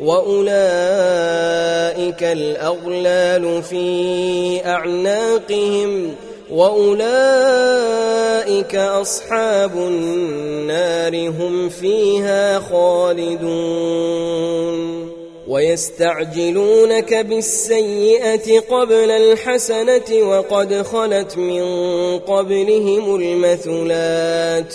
وأولئك الأغلال في أعناقهم وأولئك أصحاب النار هم فيها خالدون. ويستعجلونك بالسيئة قبل الحسنة وقد خلت من قبلهم المثلات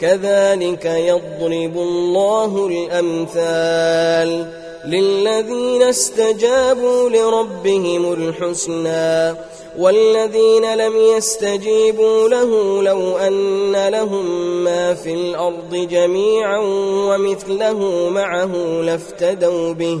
كذلك يضرب الله الأمثال للذين استجابوا لربهم الحسنى والذين لم يستجيبوا له لو أن لهم ما في الأرض جميعا ومثله معه لافتدوا به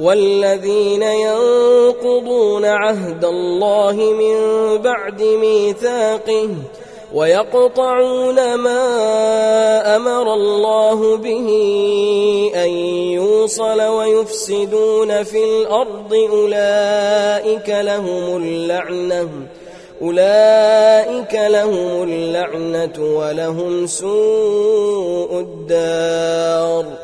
والذين ينقضون عهد الله من بعد ميثاقه ويقطعون ما أمر الله به أن يوصل ويفسدون في الأرض أولئك لهم اللعنة أولئك لهم اللعنة ولهم سوء الدار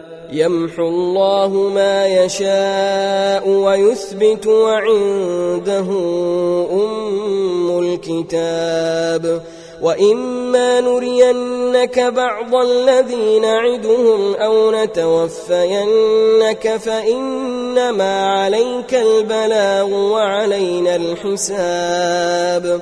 يمحو الله ما يشاء ويثبت وعنده أم الكتاب. وإما نرينك بعض الذي نعدهم أو نتوفينك فإنما عليك البلاغ وعلينا الحساب.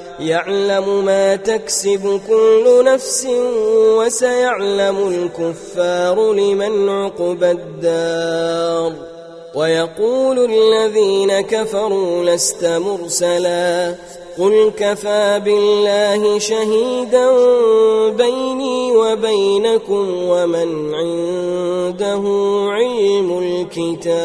يعلم ما تكسب كل نفس وسيعلم الكفار لمن عقبى الدار. ويقول الذين كفروا لست مرسلا. قل كفى بالله شهيدا بيني وبينكم ومن عنده علم الكتاب.